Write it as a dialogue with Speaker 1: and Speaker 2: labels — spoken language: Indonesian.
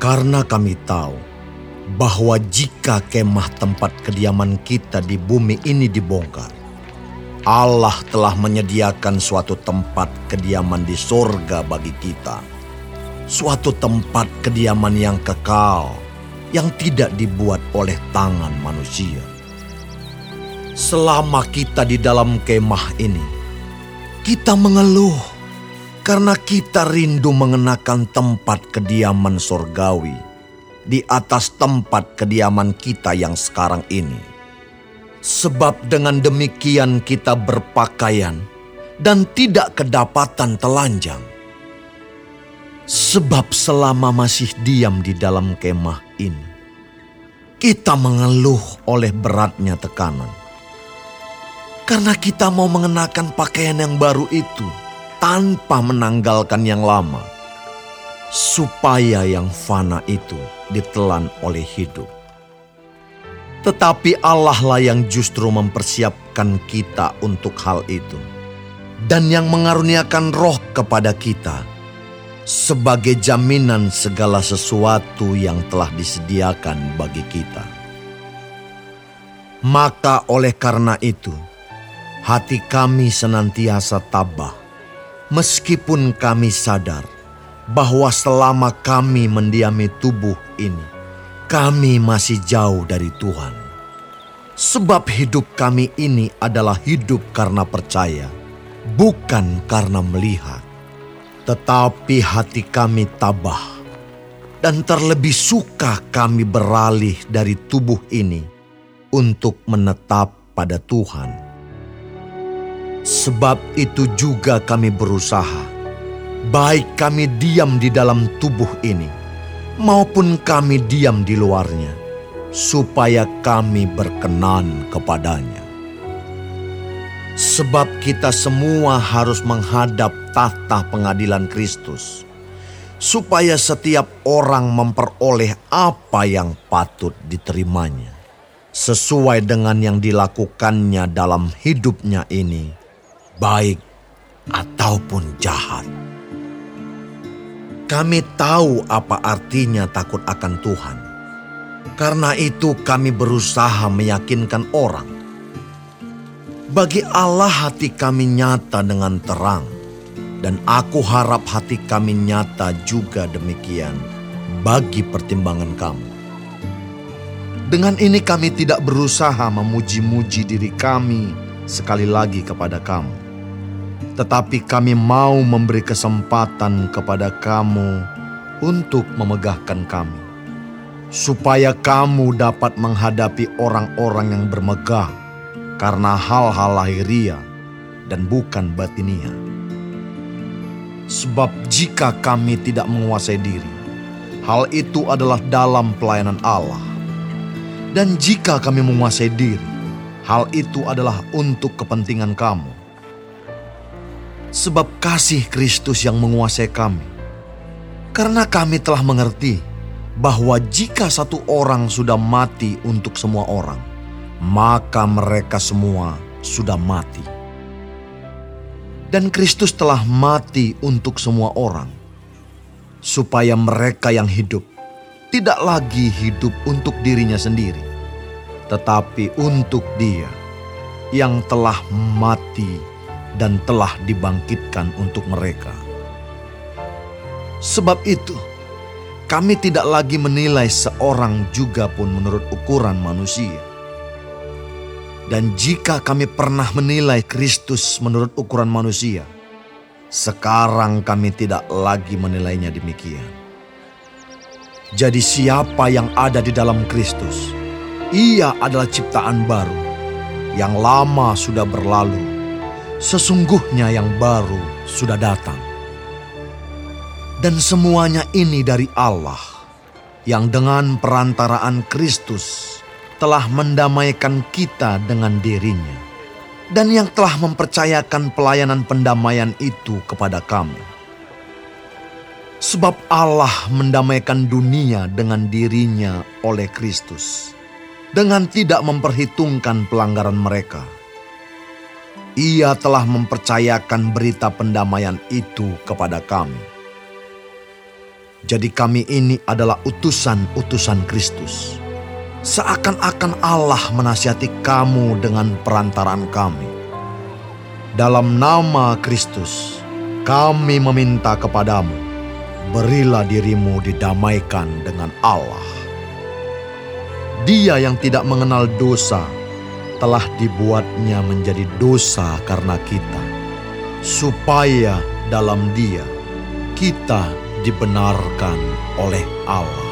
Speaker 1: Karena kami tahu bahwa jika kemah tempat kediaman kita di bumi ini dibongkar, Allah telah menyediakan suatu tempat kediaman di sorga bagi kita. Suatu tempat kediaman yang kekal, yang tidak dibuat oleh tangan manusia. Selama kita di dalam kemah ini, kita mengeluh karena kita rindu mengenakan tempat kediaman sorgawi di atas tempat kediaman kita yang sekarang ini. Sebab dengan demikian kita berpakaian dan tidak kedapatan telanjang. Sebab selama masih diam di dalam kemah ini, kita mengeluh oleh beratnya tekanan. Karena kita mau mengenakan pakaian yang baru itu tanpa menanggalkan yang lama, supaya yang fana itu ditelan oleh hidup. Tetapi Allah lah yang justru mempersiapkan kita untuk hal itu, dan yang mengaruniakan roh kepada kita sebagai jaminan segala sesuatu yang telah disediakan bagi kita. Maka, oleh karena itu, hati kami senantiasa tabah meskipun kami sadar bahwa selama kami mendiami tubuh ini, kami masih jauh dari Tuhan. Sebab hidup kami ini adalah hidup karena percaya, bukan karena melihat. Tetapi hati kami tabah, dan terlebih suka kami beralih dari tubuh ini untuk menetap pada Tuhan Sebab itu juga kami berusaha, baik kami diam di dalam tubuh ini, maupun kami diam di luarnya, supaya kami berkenan kepadanya. Sebab kita semua harus menghadap tahta pengadilan Kristus, supaya setiap orang memperoleh apa yang patut diterimanya, sesuai dengan yang dilakukannya dalam hidupnya ini baik ataupun jahat. Kami tahu apa artinya takut akan Tuhan. Karena itu kami berusaha meyakinkan orang. Bagi Allah hati kami nyata dengan terang. Dan aku harap hati kami nyata juga demikian bagi pertimbangan kamu. Dengan ini kami tidak berusaha memuji-muji diri kami sekali lagi kepada kamu tetapi kami mau memberi kesempatan kepada kamu untuk memegahkan kami, supaya kamu dapat menghadapi orang-orang yang bermegah karena hal-hal lahiria dan bukan batinia. Sebab jika kami tidak menguasai diri, hal itu adalah dalam pelayanan Allah. Dan jika kami menguasai diri, hal itu adalah untuk kepentingan kamu sebab kasih Kristus yang menguasai kami. Karena kami telah mengerti bahwa jika satu orang sudah mati untuk semua orang, maka mereka semua sudah mati. Dan Kristus telah mati untuk semua orang, supaya mereka yang hidup tidak lagi hidup untuk dirinya sendiri, tetapi untuk Dia yang telah mati dan telah dibangkitkan untuk mereka. Sebab itu, kami tidak lagi menilai seorang juga pun menurut ukuran manusia. Dan jika kami pernah menilai Kristus menurut ukuran manusia, sekarang kami tidak lagi menilainya demikian. Jadi siapa yang ada di dalam Kristus, ia adalah ciptaan baru. Yang lama sudah berlalu, sesungguhnya yang baru sudah datang. Dan semuanya ini dari Allah yang dengan perantaraan Kristus telah mendamaikan kita dengan dirinya dan yang telah mempercayakan pelayanan pendamaian itu kepada kami. Sebab Allah mendamaikan dunia dengan dirinya oleh Kristus dengan tidak memperhitungkan pelanggaran mereka ia telah mempercayakan berita pendamaian itu kepada kami. Jadi kami ini adalah utusan-utusan Kristus. Seakan-akan Allah menasihati kamu dengan perantaraan kami. Dalam nama Kristus, kami meminta kepadamu, berilah dirimu didamaikan dengan Allah. Dia yang tidak mengenal dosa telah dibuatnya menjadi dosa karena kita, supaya dalam Dia kita dibenarkan oleh Allah.